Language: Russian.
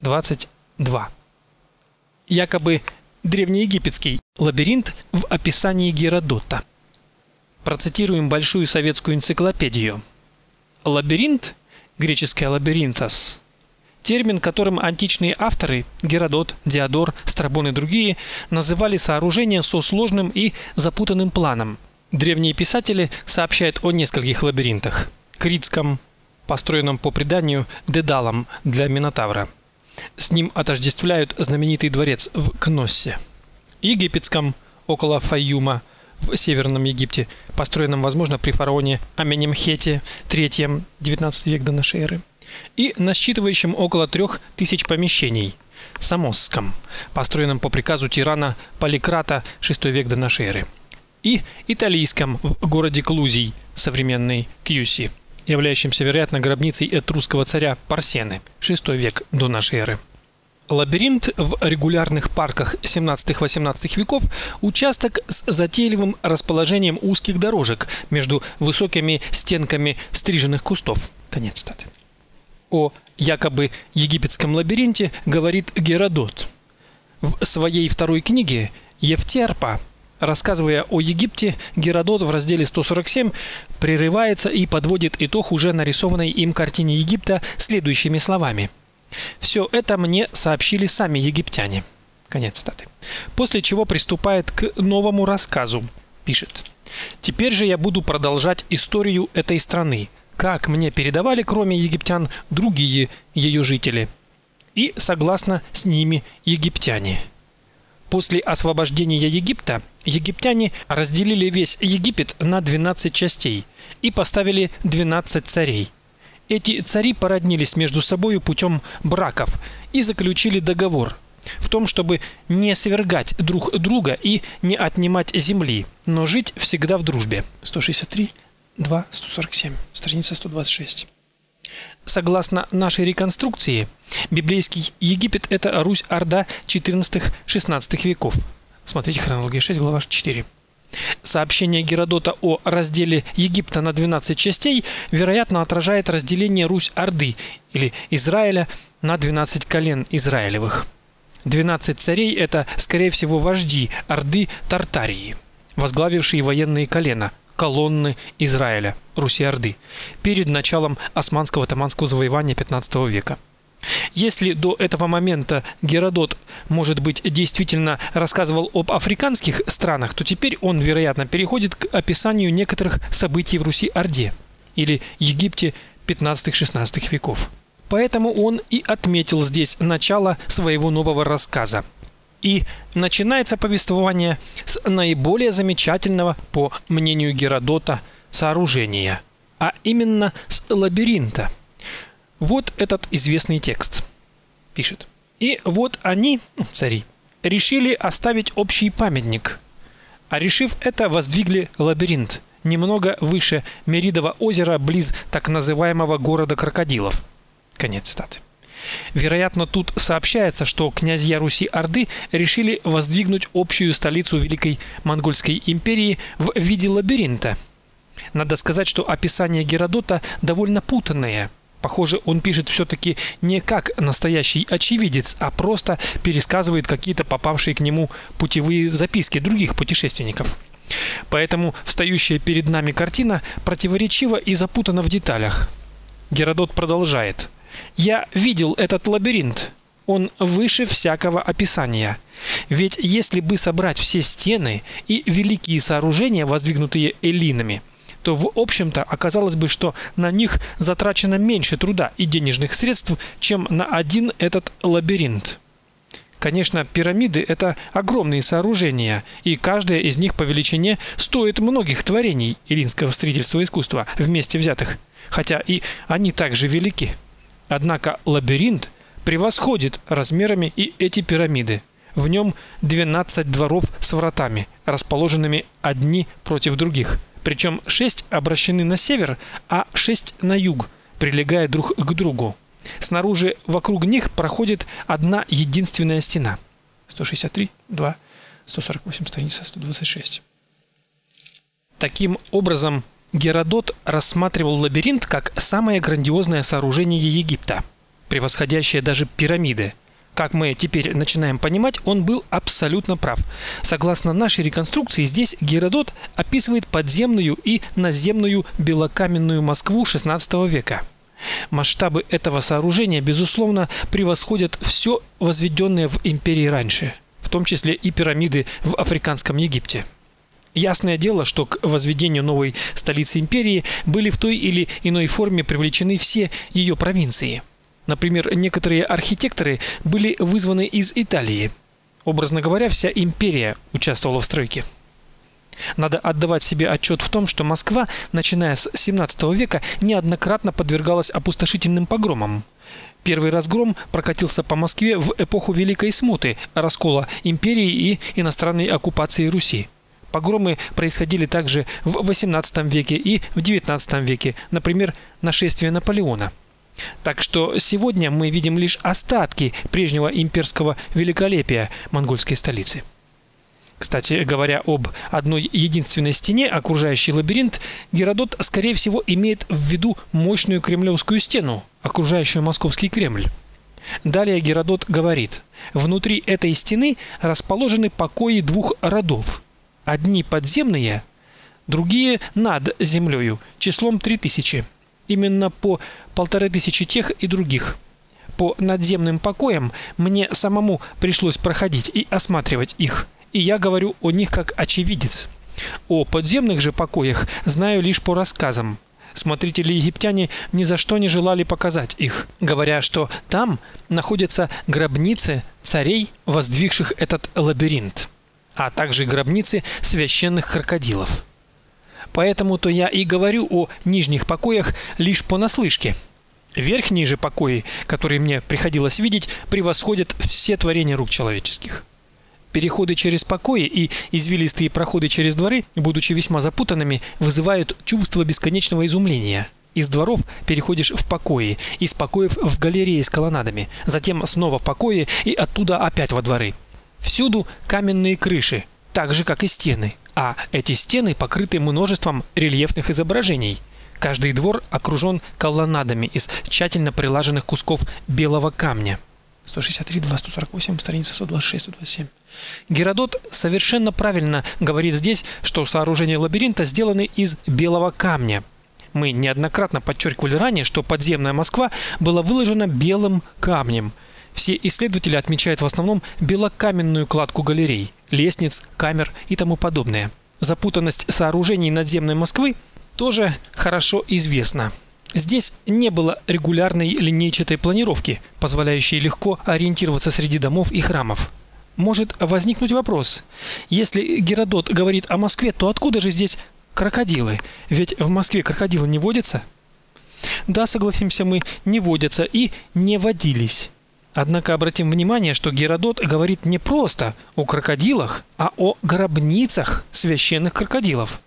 22. Якобы древнеегипетский лабиринт в описании Геродота. Процитируем большую советскую энциклопедию. Лабиринт, греческое лабиринтос, термин, которым античные авторы Геродот, Диодор, Страбон и другие называли сооружение со сложным и запутанным планом. Древние писатели сообщают о нескольких лабиринтах: критском, построенном по преданию Дедалом для Минотавра. С ним отождествляют знаменитый дворец в Кноссе. Египетском около Фаюма в Северном Египте, построенном, возможно, при фараоне Аменемхете III, 19 век до нашей эры, и насчитывающем около трех тысяч помещений, Самосском, построенном по приказу тирана Поликрата, VI век до нашей эры, и италийском в городе Клузий, современный Кьюси, являющимся, вероятно, гробницей этрусского царя Парсены, VI век до нашей эры. Лабиринт в регулярных парках 17-18 веков участок с затейливым расположением узких дорожек между высокими стенками стриженных кустов. Конец цитаты. О якобы египетском лабиринте говорит Геродот. В своей второй книге Евтерпа Рассказывая о Египте, Геродот в разделе 147 прерывается и подводит итог уже нарисованной им картине Египта следующими словами: Все это мне сообщили сами египтяне. Конец цитаты. После чего приступает к новому рассказу. Пишет: Теперь же я буду продолжать историю этой страны, как мне передавали, кроме египтян, другие ее жители. И согласно с ними египтяне. После освобождения Египта египтяне разделили весь Египет на 12 частей и поставили 12 царей. Эти цари породнились между собою путем браков и заключили договор в том, чтобы не свергать друг друга и не отнимать земли, но жить всегда в дружбе. 163 2 147, страница 126. Согласно нашей реконструкции, библейский Египет это Русь-Орда 14-16 веков. Смотрите хронология 6, глава 4. Сообщение Геродота о разделе Египта на 12 частей, вероятно, отражает разделение Русь-Орды или Израиля на 12 колен Израилевых. 12 царей это, скорее всего, вожди Орды Тартарии, возглавившие военные колена колонны Израиля, Руси-Орды, перед началом османского-таманского завоевания 15 века. Если до этого момента Геродот, может быть, действительно рассказывал об африканских странах, то теперь он, вероятно, переходит к описанию некоторых событий в Руси-Орде или Египте 15-16 веков. Поэтому он и отметил здесь начало своего нового рассказа. И начинается повествование с наиболее замечательного, по мнению Геродота, сооружения, а именно с лабиринта. Вот этот известный текст. Пишет. И вот они, цари, решили оставить общий памятник. А решив это, воздвигли лабиринт немного выше Меридова озера, близ так называемого города крокодилов. Конец цитаты. Вероятно, тут сообщается, что князья Руси-Орды решили воздвигнуть общую столицу Великой Монгольской империи в виде лабиринта. Надо сказать, что описание Геродота довольно путанное. Похоже, он пишет все таки не как настоящий очевидец, а просто пересказывает какие-то попавшие к нему путевые записки других путешественников. Поэтому встающая перед нами картина противоречива и запутана в деталях. Геродот продолжает: я видел этот лабиринт. Он выше всякого описания. Ведь если бы собрать все стены и великие сооружения, воздвигнутые эллинами, то в общем-то оказалось бы, что на них затрачено меньше труда и денежных средств, чем на один этот лабиринт. Конечно, пирамиды это огромные сооружения, и каждая из них по величине стоит многих творений эллинского строительства искусства вместе взятых, хотя и они также велики. Однако лабиринт превосходит размерами и эти пирамиды. В нем 12 дворов с вратами, расположенными одни против других. Причем 6 обращены на север, а 6 на юг, прилегая друг к другу. Снаружи вокруг них проходит одна единственная стена. 163 2 148 страница 126. Таким образом, Геродот рассматривал лабиринт как самое грандиозное сооружение Египта. превосходящее даже пирамиды. Как мы теперь начинаем понимать, он был абсолютно прав. Согласно нашей реконструкции, здесь Геродот описывает подземную и наземную белокаменную Москву XVI века. Масштабы этого сооружения, безусловно, превосходят все возведенное в империи раньше, в том числе и пирамиды в африканском Египте. Ясное дело, что к возведению новой столицы империи были в той или иной форме привлечены все ее провинции – Например, некоторые архитекторы были вызваны из Италии. Образно говоря, вся империя участвовала в стройке. Надо отдавать себе отчет в том, что Москва, начиная с 17 века, неоднократно подвергалась опустошительным погромам. Первый разгром прокатился по Москве в эпоху Великой Смуты, раскола империи и иностранной оккупации Руси. Погромы происходили также в 18 веке и в 19 веке, например, нашествие Наполеона. Так что сегодня мы видим лишь остатки прежнего имперского великолепия монгольской столицы. Кстати говоря об одной единственной стене, окружающей лабиринт, Геродот, скорее всего, имеет в виду мощную кремлевскую стену, окружающую московский Кремль. Далее Геродот говорит: внутри этой стены расположены покои двух родов. Одни подземные, другие над землею, числом 3000 именно по полторы тысячи тех и других. По надземным покоям мне самому пришлось проходить и осматривать их, и я говорю о них как очевидец. О подземных же покоях знаю лишь по рассказам. Смотрители египтяне ни за что не желали показать их, говоря, что там находятся гробницы царей, воздвигших этот лабиринт, а также гробницы священных крокодилов. Поэтому-то я и говорю о нижних покоях лишь понаслышке. Верхние же покои, которые мне приходилось видеть, превосходят все творения рук человеческих. Переходы через покои и извилистые проходы через дворы, будучи весьма запутанными, вызывают чувство бесконечного изумления. Из дворов переходишь в покои, из покоев в галереи с колоннадами, затем снова в покои и оттуда опять во дворы. Всюду каменные крыши, так же как и стены а эти стены покрыты множеством рельефных изображений. Каждый двор окружен колоннадами из тщательно прилаженных кусков белого камня. 163, 2, 148, страница 126, 127. Геродот совершенно правильно говорит здесь, что сооружения лабиринта сделаны из белого камня. Мы неоднократно подчеркивали ранее, что подземная Москва была выложена белым камнем. Все исследователи отмечают в основном белокаменную кладку галерей лестниц, камер и тому подобное. Запутанность сооружений надземной Москвы тоже хорошо известна. Здесь не было регулярной линейчатой планировки, позволяющей легко ориентироваться среди домов и храмов. Может возникнуть вопрос: если Геродот говорит о Москве, то откуда же здесь крокодилы? Ведь в Москве крокодилы не водятся. Да, согласимся мы, не водятся и не водились. Однако обратим внимание, что Геродот говорит не просто о крокодилах, а о гробницах священных крокодилов.